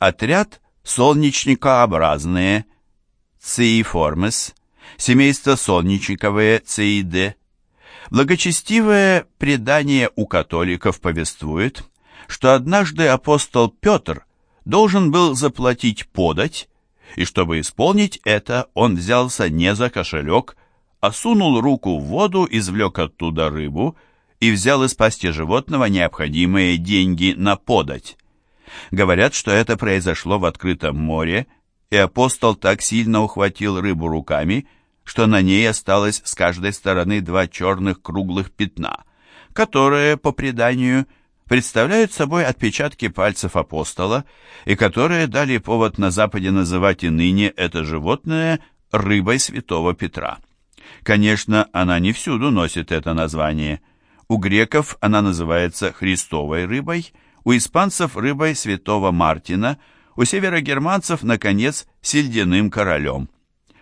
Отряд солнечникообразные, цииформес, семейство солнечниковые, цииде. Благочестивое предание у католиков повествует, что однажды апостол Петр должен был заплатить подать, и чтобы исполнить это, он взялся не за кошелек, а сунул руку в воду, извлек оттуда рыбу и взял из пасти животного необходимые деньги на подать. Говорят, что это произошло в открытом море, и апостол так сильно ухватил рыбу руками, что на ней осталось с каждой стороны два черных круглых пятна, которые, по преданию, представляют собой отпечатки пальцев апостола и которые дали повод на Западе называть и ныне это животное рыбой святого Петра. Конечно, она не всюду носит это название. У греков она называется христовой рыбой, у испанцев рыбой святого Мартина, у северогерманцев, наконец, сельдяным королем.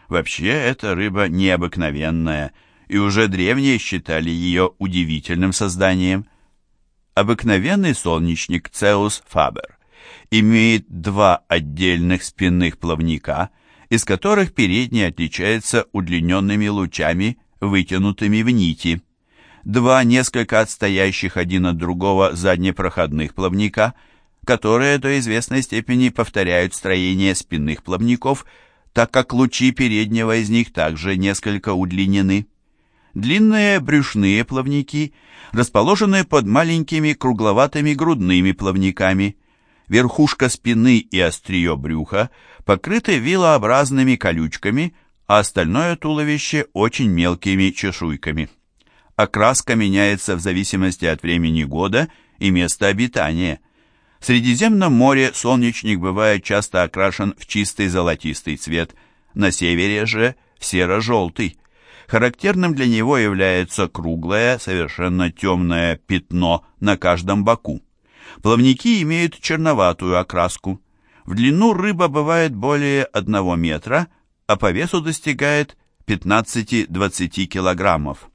Вообще, эта рыба необыкновенная, и уже древние считали ее удивительным созданием – Обыкновенный солнечник Цеус фабер имеет два отдельных спинных плавника, из которых передний отличается удлиненными лучами, вытянутыми в нити. Два несколько отстоящих один от другого заднепроходных плавника, которые до известной степени повторяют строение спинных плавников, так как лучи переднего из них также несколько удлинены. Длинные брюшные плавники расположены под маленькими кругловатыми грудными плавниками. Верхушка спины и острие брюха покрыты вилообразными колючками, а остальное туловище очень мелкими чешуйками. Окраска меняется в зависимости от времени года и места обитания. В Средиземном море солнечник бывает часто окрашен в чистый золотистый цвет, на севере же в серо-желтый. Характерным для него является круглое, совершенно темное пятно на каждом боку. Плавники имеют черноватую окраску. В длину рыба бывает более 1 метра, а по весу достигает 15-20 килограммов.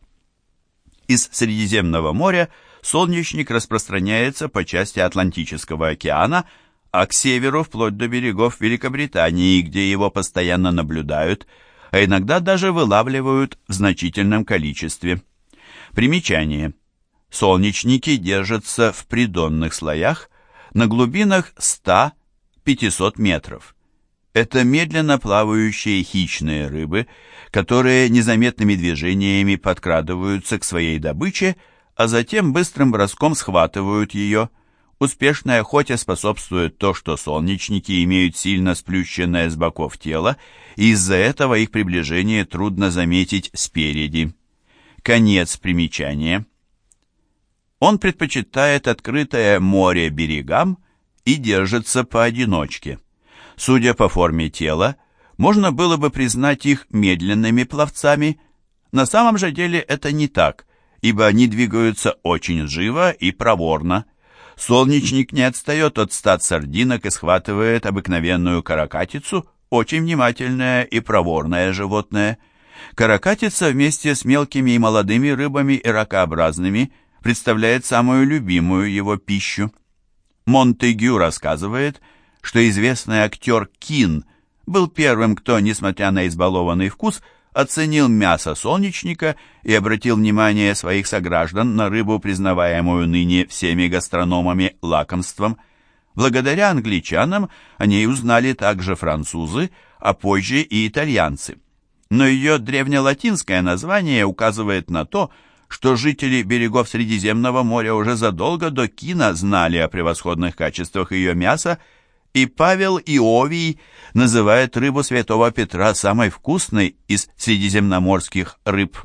Из Средиземного моря солнечник распространяется по части Атлантического океана, а к северу вплоть до берегов Великобритании, где его постоянно наблюдают – а иногда даже вылавливают в значительном количестве. Примечание. Солнечники держатся в придонных слоях на глубинах 100-500 метров. Это медленно плавающие хищные рыбы, которые незаметными движениями подкрадываются к своей добыче, а затем быстрым броском схватывают ее – Успешной охоте способствует то, что солнечники имеют сильно сплющенное с боков тело, и из-за этого их приближение трудно заметить спереди. Конец примечания. Он предпочитает открытое море берегам и держится поодиночке. Судя по форме тела, можно было бы признать их медленными пловцами. На самом же деле это не так, ибо они двигаются очень живо и проворно. Солнечник не отстает от стад сардинок и схватывает обыкновенную каракатицу, очень внимательное и проворное животное. Каракатица вместе с мелкими и молодыми рыбами и ракообразными представляет самую любимую его пищу. Монтегю рассказывает, что известный актер Кин был первым, кто, несмотря на избалованный вкус, оценил мясо солнечника и обратил внимание своих сограждан на рыбу, признаваемую ныне всеми гастрономами лакомством. Благодаря англичанам о ней узнали также французы, а позже и итальянцы. Но ее древнелатинское название указывает на то, что жители берегов Средиземного моря уже задолго до кино знали о превосходных качествах ее мяса и Павел Иовий называет рыбу Святого Петра самой вкусной из средиземноморских рыб.